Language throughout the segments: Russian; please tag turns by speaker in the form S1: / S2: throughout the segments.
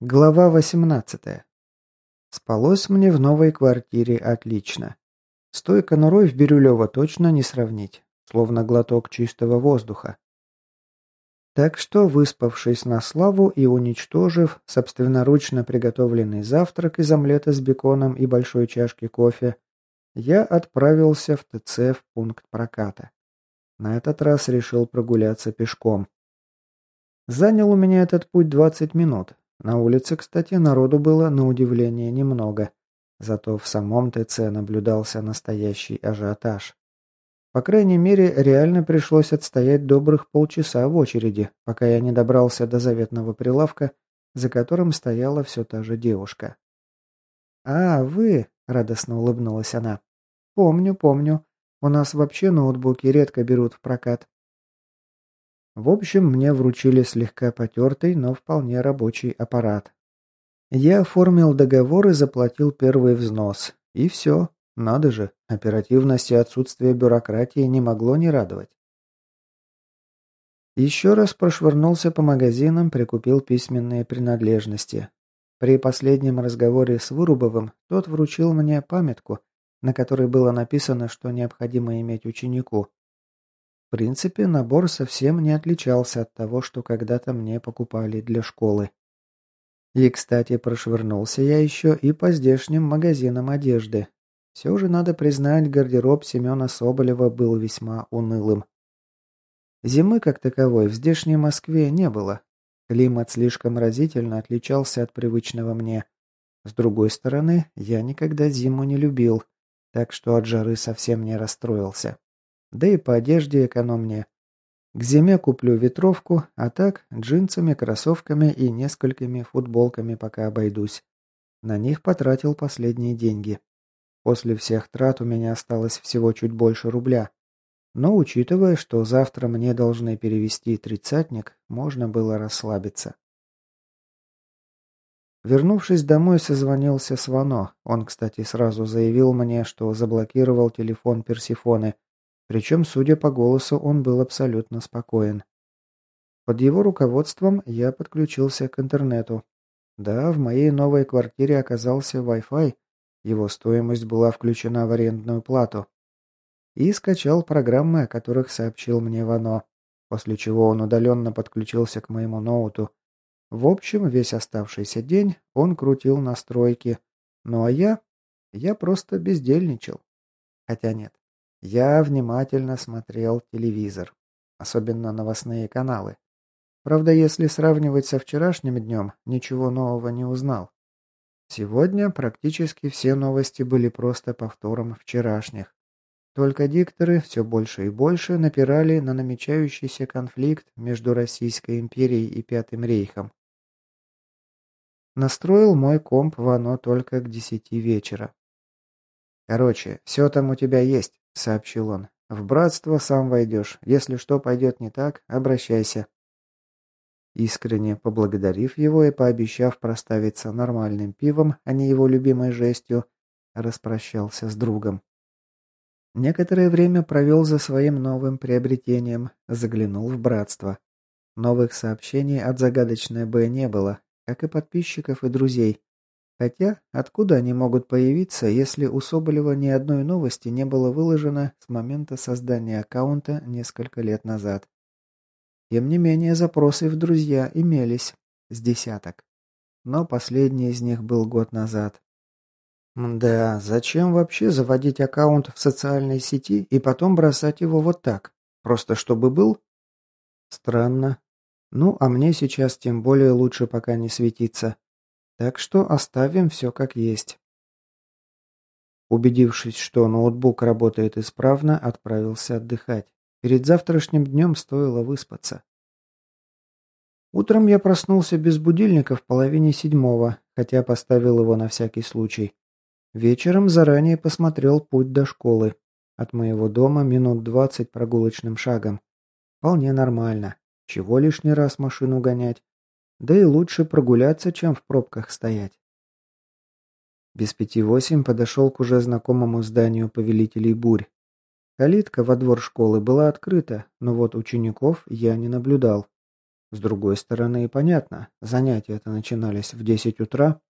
S1: Глава 18. Спалось мне в новой квартире отлично. С той конурой в Бирюлево точно не сравнить, словно глоток чистого воздуха. Так что, выспавшись на славу и уничтожив собственноручно приготовленный завтрак из омлета с беконом и большой чашки кофе, я отправился в ТЦ в пункт проката. На этот раз решил прогуляться пешком. Занял у меня этот путь 20 минут, на улице, кстати, народу было на удивление немного. Зато в самом ТЦ наблюдался настоящий ажиотаж. По крайней мере, реально пришлось отстоять добрых полчаса в очереди, пока я не добрался до заветного прилавка, за которым стояла все та же девушка. «А, вы!» — радостно улыбнулась она. «Помню, помню. У нас вообще ноутбуки редко берут в прокат. В общем, мне вручили слегка потертый, но вполне рабочий аппарат. Я оформил договор и заплатил первый взнос. И все. Надо же, оперативность и отсутствие бюрократии не могло не радовать. Еще раз прошвырнулся по магазинам, прикупил письменные принадлежности. При последнем разговоре с Вырубовым тот вручил мне памятку, на которой было написано, что необходимо иметь ученику. В принципе, набор совсем не отличался от того, что когда-то мне покупали для школы. И, кстати, прошвырнулся я еще и по здешним магазинам одежды. Все же, надо признать, гардероб Семена Соболева был весьма унылым. Зимы, как таковой, в здешней Москве не было. Климат слишком разительно отличался от привычного мне. С другой стороны, я никогда зиму не любил, так что от жары совсем не расстроился. Да и по одежде экономнее. К зиме куплю ветровку, а так джинсами, кроссовками и несколькими футболками пока обойдусь. На них потратил последние деньги. После всех трат у меня осталось всего чуть больше рубля. Но учитывая, что завтра мне должны перевести тридцатник, можно было расслабиться. Вернувшись домой, созвонился с Вано. Он, кстати, сразу заявил мне, что заблокировал телефон Персифоны – причем, судя по голосу, он был абсолютно спокоен. Под его руководством я подключился к интернету. Да, в моей новой квартире оказался Wi-Fi, его стоимость была включена в арендную плату. И скачал программы, о которых сообщил мне Вано, после чего он удаленно подключился к моему ноуту. В общем, весь оставшийся день он крутил настройки, ну а я... я просто бездельничал. Хотя нет, я внимательно смотрел телевизор, особенно новостные каналы. Правда, если сравнивать со вчерашним днем, ничего нового не узнал. Сегодня практически все новости были просто повтором вчерашних. Только дикторы все больше и больше напирали на намечающийся конфликт между Российской империей и Пятым рейхом. Настроил мой комп Вано только к десяти вечера. Короче, все там у тебя есть сообщил он. «В братство сам войдешь. Если что пойдет не так, обращайся». Искренне поблагодарив его и пообещав проставиться нормальным пивом, а не его любимой жестью, распрощался с другом. Некоторое время провел за своим новым приобретением, заглянул в братство. Новых сообщений от загадочной Б не было, как и подписчиков и друзей. Хотя, откуда они могут появиться, если у Соболева ни одной новости не было выложено с момента создания аккаунта несколько лет назад? Тем не менее, запросы в друзья имелись, с десяток. Но последний из них был год назад. Да, зачем вообще заводить аккаунт в социальной сети и потом бросать его вот так? Просто чтобы был? Странно. Ну, а мне сейчас тем более лучше пока не светиться. Так что оставим все как есть. Убедившись, что ноутбук работает исправно, отправился отдыхать. Перед завтрашним днем стоило выспаться. Утром я проснулся без будильника в половине седьмого, хотя поставил его на всякий случай. Вечером заранее посмотрел путь до школы. От моего дома минут двадцать прогулочным шагом. Вполне нормально. Чего лишний раз машину гонять? Да и лучше прогуляться, чем в пробках стоять. Без пяти восемь подошел к уже знакомому зданию повелителей бурь. Калитка во двор школы была открыта, но вот учеников я не наблюдал. С другой стороны, понятно, занятия-то начинались в 10 утра.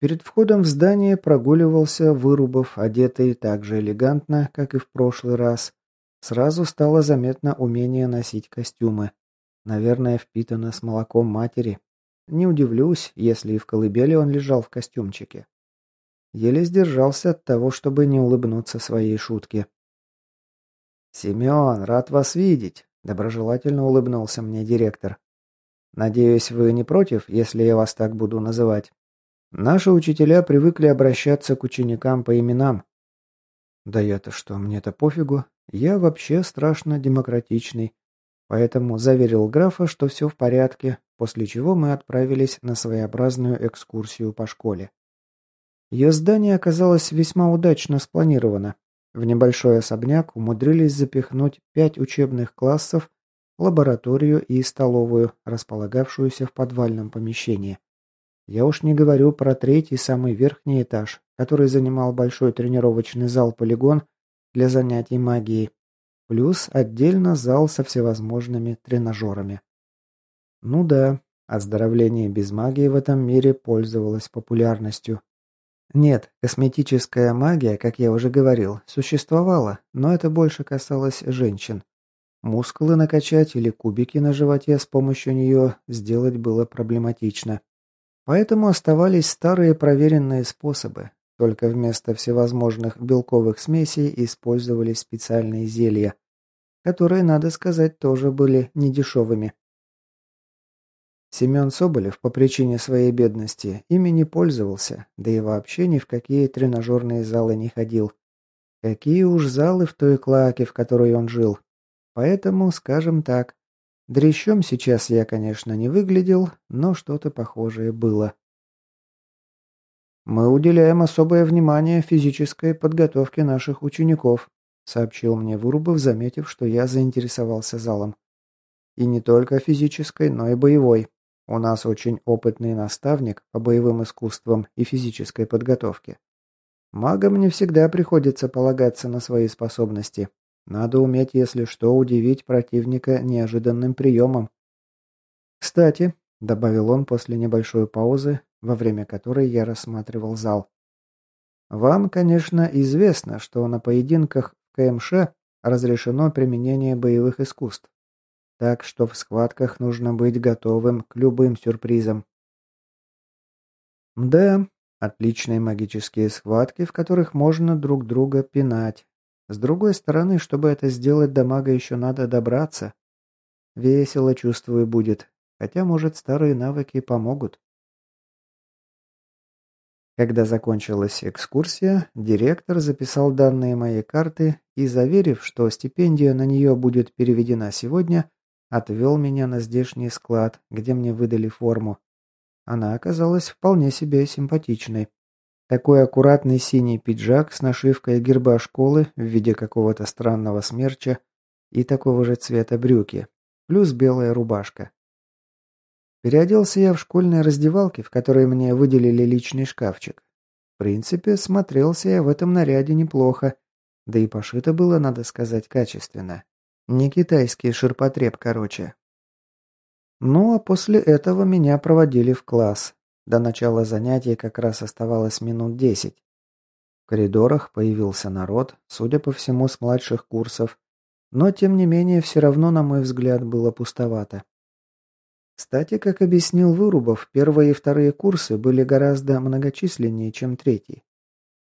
S1: Перед входом в здание прогуливался Вырубов, одетый так же элегантно, как и в прошлый раз. Сразу стало заметно умение носить костюмы. Наверное, впитано с молоком матери. Не удивлюсь, если и в колыбели он лежал в костюмчике. Еле сдержался от того, чтобы не улыбнуться своей шутке. «Семен, рад вас видеть!» – доброжелательно улыбнулся мне директор. «Надеюсь, вы не против, если я вас так буду называть? Наши учителя привыкли обращаться к ученикам по именам». «Да я-то что, мне-то пофигу. Я вообще страшно демократичный. Поэтому заверил графа, что все в порядке, после чего мы отправились на своеобразную экскурсию по школе. Ее здание оказалось весьма удачно спланировано. В небольшой особняк умудрились запихнуть пять учебных классов, лабораторию и столовую, располагавшуюся в подвальном помещении. Я уж не говорю про третий, самый верхний этаж, который занимал большой тренировочный зал-полигон для занятий магией, плюс отдельно зал со всевозможными тренажерами. Ну да, оздоровление без магии в этом мире пользовалось популярностью. Нет, косметическая магия, как я уже говорил, существовала, но это больше касалось женщин. Мускулы накачать или кубики на животе с помощью нее сделать было проблематично. Поэтому оставались старые проверенные способы, только вместо всевозможных белковых смесей использовались специальные зелья, которые, надо сказать, тоже были недешевыми. Семен Соболев по причине своей бедности ими не пользовался, да и вообще ни в какие тренажерные залы не ходил. Какие уж залы в той клаке, в которой он жил. Поэтому, скажем так, дрящом сейчас я, конечно, не выглядел, но что-то похожее было. «Мы уделяем особое внимание физической подготовке наших учеников», сообщил мне Вырубов, заметив, что я заинтересовался залом. «И не только физической, но и боевой. У нас очень опытный наставник по боевым искусствам и физической подготовке. Магам не всегда приходится полагаться на свои способности. Надо уметь, если что, удивить противника неожиданным приемом. «Кстати», — добавил он после небольшой паузы, во время которой я рассматривал зал. «Вам, конечно, известно, что на поединках КМШ разрешено применение боевых искусств. Так что в схватках нужно быть готовым к любым сюрпризам. Да, отличные магические схватки, в которых можно друг друга пинать. С другой стороны, чтобы это сделать до мага еще надо добраться. Весело, чувствую, будет. Хотя, может, старые навыки помогут. Когда закончилась экскурсия, директор записал данные моей карты и, заверив, что стипендия на нее будет переведена сегодня, Отвел меня на здешний склад, где мне выдали форму. Она оказалась вполне себе симпатичной. Такой аккуратный синий пиджак с нашивкой герба школы в виде какого-то странного смерча и такого же цвета брюки, плюс белая рубашка. Переоделся я в школьной раздевалке, в которой мне выделили личный шкафчик. В принципе, смотрелся я в этом наряде неплохо, да и пошито было, надо сказать, качественно. Не китайский ширпотреб, короче. Ну, а после этого меня проводили в класс. До начала занятий как раз оставалось минут десять. В коридорах появился народ, судя по всему, с младших курсов. Но, тем не менее, все равно, на мой взгляд, было пустовато. Кстати, как объяснил Вырубов, первые и вторые курсы были гораздо многочисленнее, чем третий.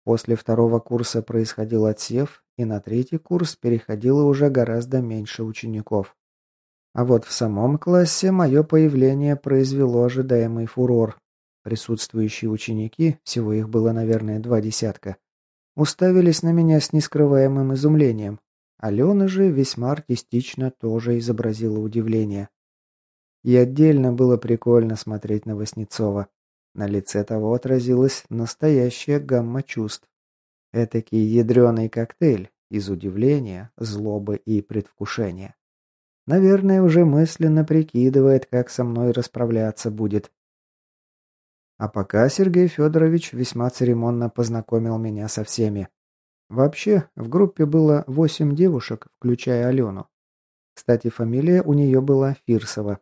S1: После второго курса происходил отсев, и на третий курс переходило уже гораздо меньше учеников. А вот в самом классе мое появление произвело ожидаемый фурор. Присутствующие ученики, всего их было, наверное, два десятка, уставились на меня с нескрываемым изумлением. Алена же весьма артистично тоже изобразила удивление. И отдельно было прикольно смотреть на Васнецова. На лице того отразилась настоящая гамма чувств. Этакий ядреный коктейль из удивления, злобы и предвкушения. Наверное, уже мысленно прикидывает, как со мной расправляться будет. А пока Сергей Федорович весьма церемонно познакомил меня со всеми. Вообще, в группе было восемь девушек, включая Алену. Кстати, фамилия у нее была Фирсова.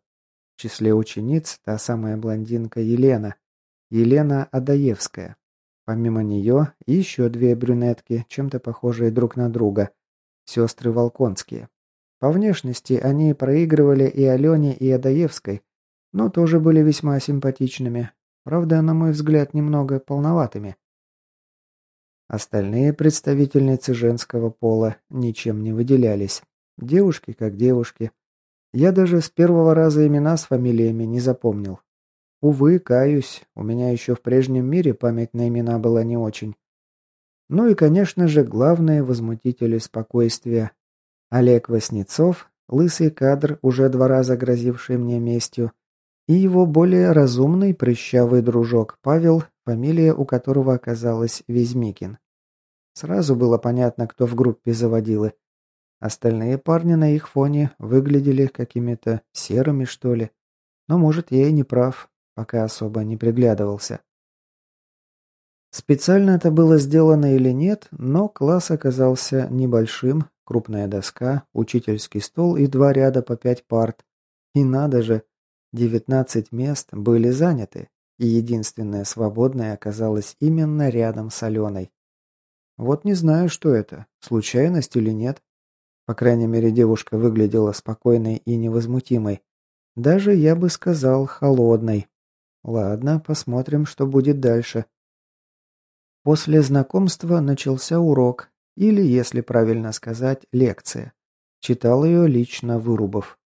S1: В числе учениц та самая блондинка Елена. Елена Адаевская. Помимо нее еще две брюнетки, чем-то похожие друг на друга. Сестры Волконские. По внешности они проигрывали и Алене, и Адаевской, но тоже были весьма симпатичными. Правда, на мой взгляд, немного полноватыми. Остальные представительницы женского пола ничем не выделялись. Девушки как девушки. Я даже с первого раза имена с фамилиями не запомнил. Увы, каюсь, у меня еще в прежнем мире память на имена была не очень. Ну и, конечно же, главные возмутители спокойствия. Олег Васнецов, лысый кадр, уже два раза грозивший мне местью, и его более разумный прыщавый дружок Павел, фамилия у которого оказалась Везьмикин. Сразу было понятно, кто в группе заводилы. Остальные парни на их фоне выглядели какими-то серыми, что ли. Но, может, я и не прав, пока особо не приглядывался. Специально это было сделано или нет, но класс оказался небольшим, крупная доска, учительский стол и два ряда по пять парт. И надо же, девятнадцать мест были заняты, и единственное свободное оказалось именно рядом с Аленой. Вот не знаю, что это, случайность или нет. По крайней мере, девушка выглядела спокойной и невозмутимой. Даже, я бы сказал, холодной. Ладно, посмотрим, что будет дальше. После знакомства начался урок, или, если правильно сказать, лекция. Читал ее лично Вырубов.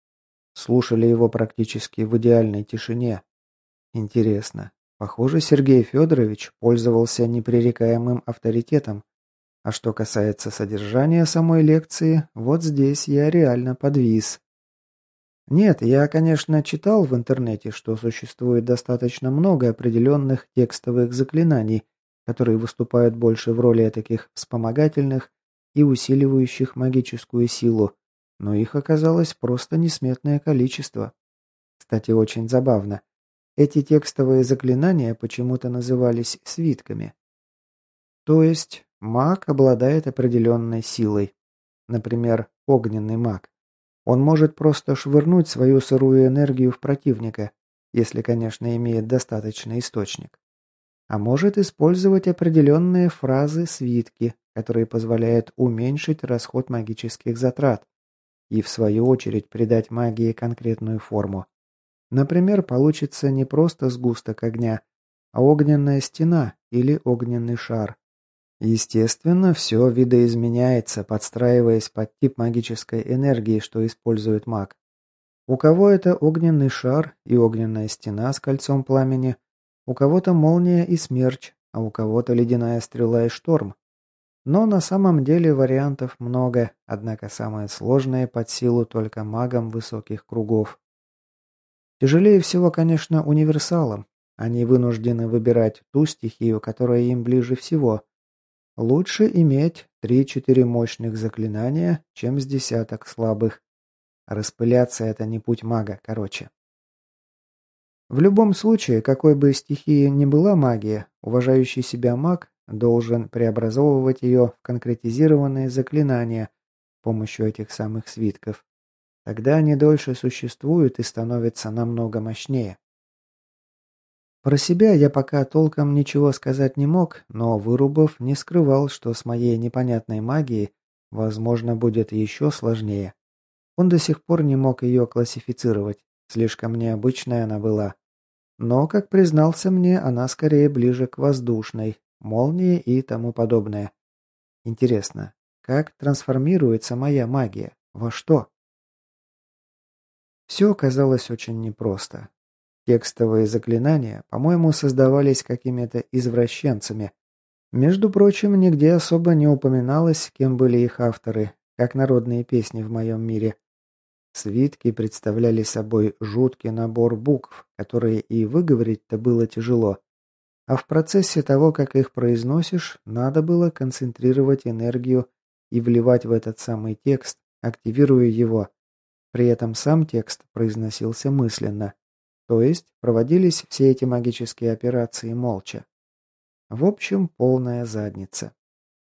S1: Слушали его практически в идеальной тишине. Интересно, похоже, Сергей Федорович пользовался непререкаемым авторитетом, а что касается содержания самой лекции, вот здесь я реально подвис. Нет, я, конечно, читал в интернете, что существует достаточно много определенных текстовых заклинаний, которые выступают больше в роли таких вспомогательных и усиливающих магическую силу, но их оказалось просто несметное количество. Кстати, очень забавно. Эти текстовые заклинания почему-то назывались свитками. То есть Маг обладает определенной силой. Например, огненный маг. Он может просто швырнуть свою сырую энергию в противника, если, конечно, имеет достаточный источник. А может использовать определенные фразы-свитки, которые позволяют уменьшить расход магических затрат и, в свою очередь, придать магии конкретную форму. Например, получится не просто сгусток огня, а огненная стена или огненный шар. Естественно, все видоизменяется, подстраиваясь под тип магической энергии, что использует маг. У кого это огненный шар и огненная стена с кольцом пламени, у кого-то молния и смерч, а у кого-то ледяная стрела и шторм. Но на самом деле вариантов много, однако самое сложное под силу только магам высоких кругов. Тяжелее всего, конечно, универсалам. Они вынуждены выбирать ту стихию, которая им ближе всего, Лучше иметь три-четыре мощных заклинания, чем с десяток слабых. Распыляться это не путь мага, короче. В любом случае, какой бы стихии ни была магия, уважающий себя маг должен преобразовывать ее в конкретизированные заклинания с помощью этих самых свитков. Тогда они дольше существуют и становятся намного мощнее. Про себя я пока толком ничего сказать не мог, но Вырубов не скрывал, что с моей непонятной магией, возможно, будет еще сложнее. Он до сих пор не мог ее классифицировать, слишком необычная она была. Но, как признался мне, она скорее ближе к воздушной, молнии и тому подобное. Интересно, как трансформируется моя магия? Во что? Все казалось очень непросто. Текстовые заклинания, по-моему, создавались какими-то извращенцами. Между прочим, нигде особо не упоминалось, кем были их авторы, как народные песни в моем мире. Свитки представляли собой жуткий набор букв, которые и выговорить-то было тяжело. А в процессе того, как их произносишь, надо было концентрировать энергию и вливать в этот самый текст, активируя его. При этом сам текст произносился мысленно. То есть проводились все эти магические операции молча. В общем, полная задница.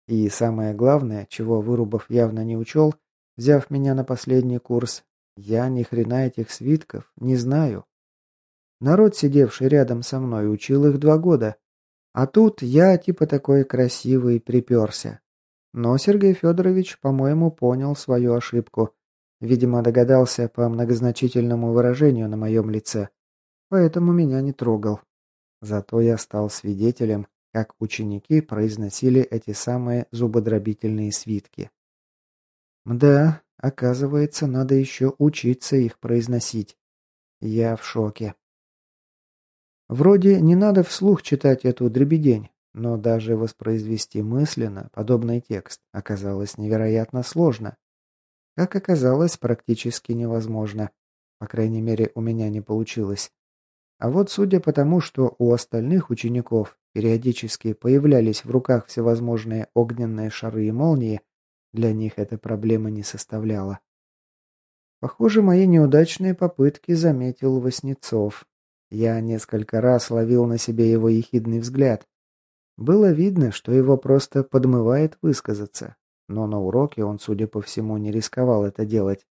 S1: И самое главное, чего Вырубов явно не учел, взяв меня на последний курс. Я ни хрена этих свитков не знаю. Народ, сидевший рядом со мной, учил их два года. А тут я типа такой красивый приперся. Но Сергей Федорович, по-моему, понял свою ошибку. Видимо, догадался по многозначительному выражению на моем лице. Поэтому меня не трогал. Зато я стал свидетелем, как ученики произносили эти самые зубодробительные свитки. Да, оказывается, надо еще учиться их произносить. Я в шоке. Вроде не надо вслух читать эту дребедень, но даже воспроизвести мысленно подобный текст оказалось невероятно сложно. Как оказалось, практически невозможно. По крайней мере, у меня не получилось. А вот судя по тому, что у остальных учеников периодически появлялись в руках всевозможные огненные шары и молнии, для них эта проблема не составляла. Похоже, мои неудачные попытки заметил Васнецов. Я несколько раз ловил на себе его ехидный взгляд. Было видно, что его просто подмывает высказаться, но на уроке он, судя по всему, не рисковал это делать.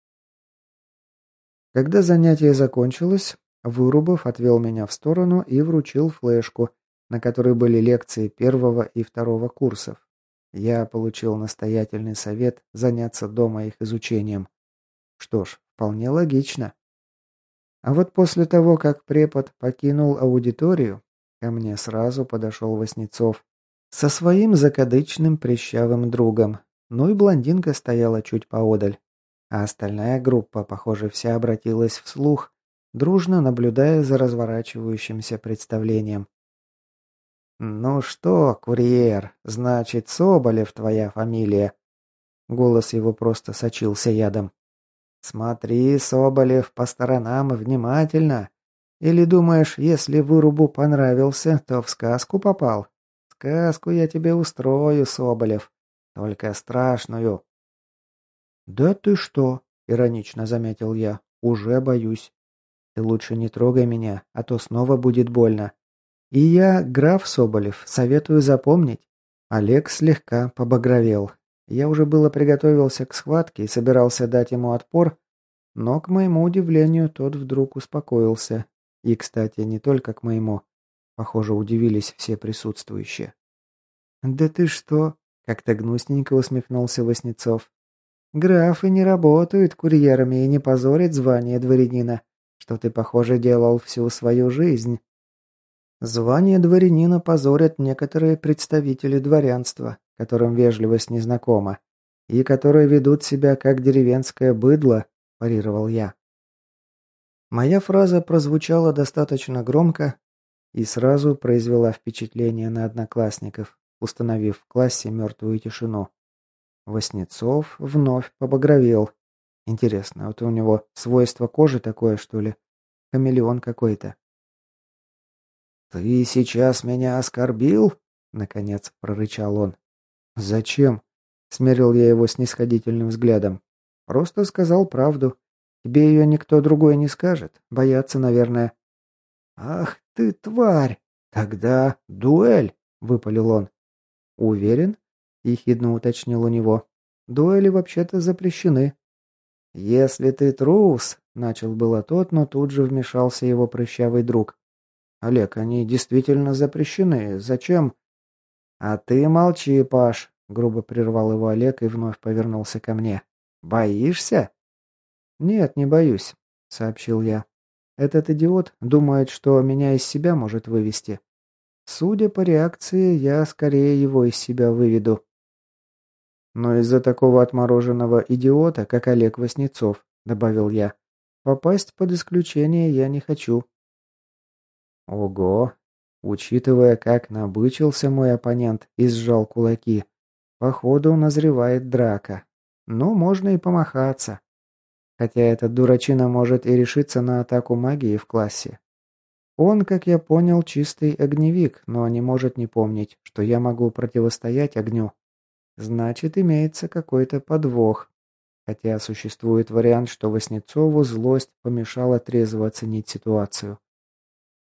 S1: Когда занятие закончилось, Вырубов отвел меня в сторону и вручил флешку, на которой были лекции первого и второго курсов. Я получил настоятельный совет заняться дома их изучением. Что ж, вполне логично. А вот после того, как препод покинул аудиторию, ко мне сразу подошел Васнецов со своим закадычным прыщавым другом. Ну и блондинка стояла чуть поодаль. А остальная группа, похоже, вся обратилась вслух, дружно наблюдая за разворачивающимся представлением. «Ну что, курьер, значит, Соболев твоя фамилия?» Голос его просто сочился ядом. «Смотри, Соболев, по сторонам внимательно. Или думаешь, если вырубу понравился, то в сказку попал? Сказку я тебе устрою, Соболев. Только страшную». «Да ты что?» — иронично заметил я. «Уже боюсь». Ты лучше не трогай меня, а то снова будет больно. И я, граф Соболев, советую запомнить. Олег слегка побагровел. Я уже было приготовился к схватке и собирался дать ему отпор, но, к моему удивлению, тот вдруг успокоился. И, кстати, не только к моему. Похоже, удивились все присутствующие. «Да ты что?» — как-то гнусненько усмехнулся Васнецов. «Графы не работают курьерами и не позорят звание дворянина что ты, похоже, делал всю свою жизнь. Звание дворянина позорят некоторые представители дворянства, которым вежливость незнакома, и которые ведут себя как деревенское быдло, парировал я. Моя фраза прозвучала достаточно громко и сразу произвела впечатление на одноклассников, установив в классе мертвую тишину. Воснецов вновь побагровел, Интересно, вот у него свойство кожи такое, что ли? Хамелеон какой-то. «Ты сейчас меня оскорбил?» — наконец прорычал он. «Зачем?» — смерил я его снисходительным взглядом. «Просто сказал правду. Тебе ее никто другой не скажет. Боятся, наверное». «Ах ты, тварь! Тогда дуэль!» — выпалил он. «Уверен?» — ехидно уточнил у него. «Дуэли вообще-то запрещены». «Если ты трус», — начал было тот, но тут же вмешался его прыщавый друг. «Олег, они действительно запрещены. Зачем?» «А ты молчи, Паш», — грубо прервал его Олег и вновь повернулся ко мне. «Боишься?» «Нет, не боюсь», — сообщил я. «Этот идиот думает, что меня из себя может вывести. Судя по реакции, я скорее его из себя выведу». Но из-за такого отмороженного идиота, как Олег Васнецов, добавил я, попасть под исключение я не хочу. Ого! Учитывая, как набычился мой оппонент и сжал кулаки, походу назревает драка. Ну, можно и помахаться. Хотя этот дурачина может и решиться на атаку магии в классе. Он, как я понял, чистый огневик, но не может не помнить, что я могу противостоять огню. Значит, имеется какой-то подвох. Хотя существует вариант, что Васнецову злость помешала трезво оценить ситуацию.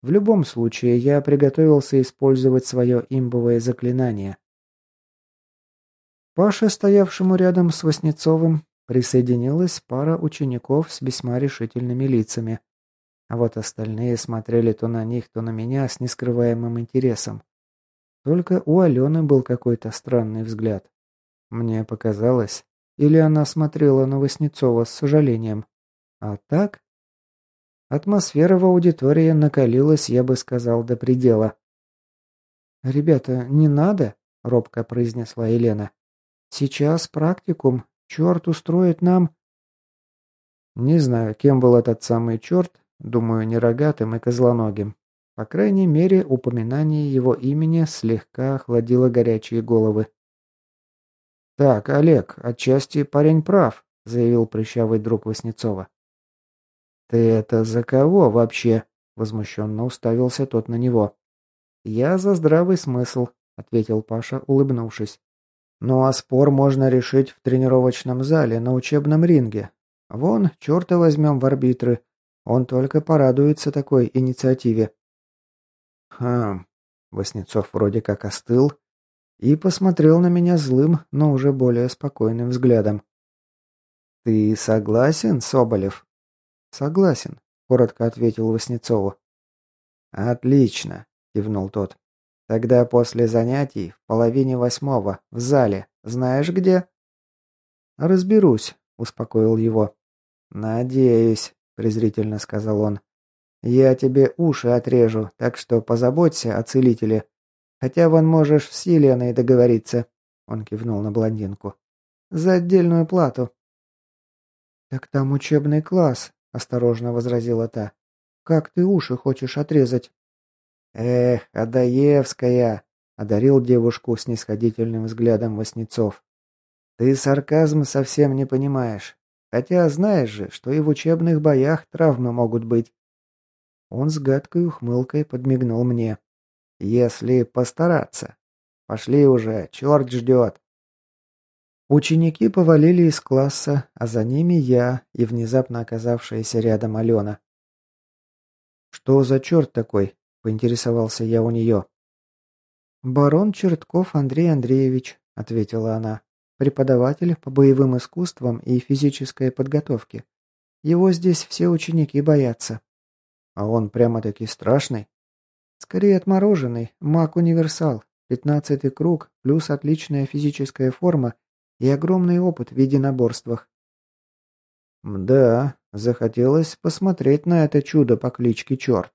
S1: В любом случае, я приготовился использовать свое имбовое заклинание. Паша, стоявшему рядом с Васнецовым, Присоединилась пара учеников с весьма решительными лицами. А вот остальные смотрели то на них, то на меня с нескрываемым интересом. Только у Алены был какой-то странный взгляд. Мне показалось, или она смотрела на Васнецова с сожалением. А так? Атмосфера в аудитории накалилась, я бы сказал, до предела. «Ребята, не надо», — робко произнесла Елена. «Сейчас практикум. Черт устроит нам...» Не знаю, кем был этот самый черт, думаю, не рогатым и козлоногим. По крайней мере, упоминание его имени слегка охладило горячие головы. «Так, Олег, отчасти парень прав», — заявил прыщавый друг Васнецова. «Ты это за кого вообще?» — возмущенно уставился тот на него. «Я за здравый смысл», — ответил Паша, улыбнувшись. «Ну а спор можно решить в тренировочном зале, на учебном ринге. Вон, черта возьмем в арбитры. Он только порадуется такой инициативе». «Хм...» — Васнецов вроде как остыл и посмотрел на меня злым, но уже более спокойным взглядом. «Ты согласен, Соболев?» «Согласен», — коротко ответил Васнецову. «Отлично», — кивнул тот. «Тогда после занятий, в половине восьмого, в зале. Знаешь где?» «Разберусь», — успокоил его. «Надеюсь», — презрительно сказал он. «Я тебе уши отрежу, так что позаботься о целителе. Хотя вон можешь с Еленой договориться», — он кивнул на блондинку. «За отдельную плату». «Так там учебный класс», — осторожно возразила та. «Как ты уши хочешь отрезать?» «Эх, Адаевская!» — одарил девушку снисходительным взглядом Васнецов. «Ты сарказм совсем не понимаешь. Хотя знаешь же, что и в учебных боях травмы могут быть». Он с гадкой ухмылкой подмигнул мне. «Если постараться. Пошли уже, черт ждет». Ученики повалили из класса, а за ними я и внезапно оказавшаяся рядом Алена. «Что за черт такой?» поинтересовался я у нее. «Барон Чертков Андрей Андреевич», — ответила она. «Преподаватель по боевым искусствам и физической подготовке. Его здесь все ученики боятся». «А он прямо-таки страшный?» «Скорее отмороженный, маг-универсал, пятнадцатый круг, плюс отличная физическая форма и огромный опыт в единоборствах». «Да, захотелось посмотреть на это чудо по кличке Черт».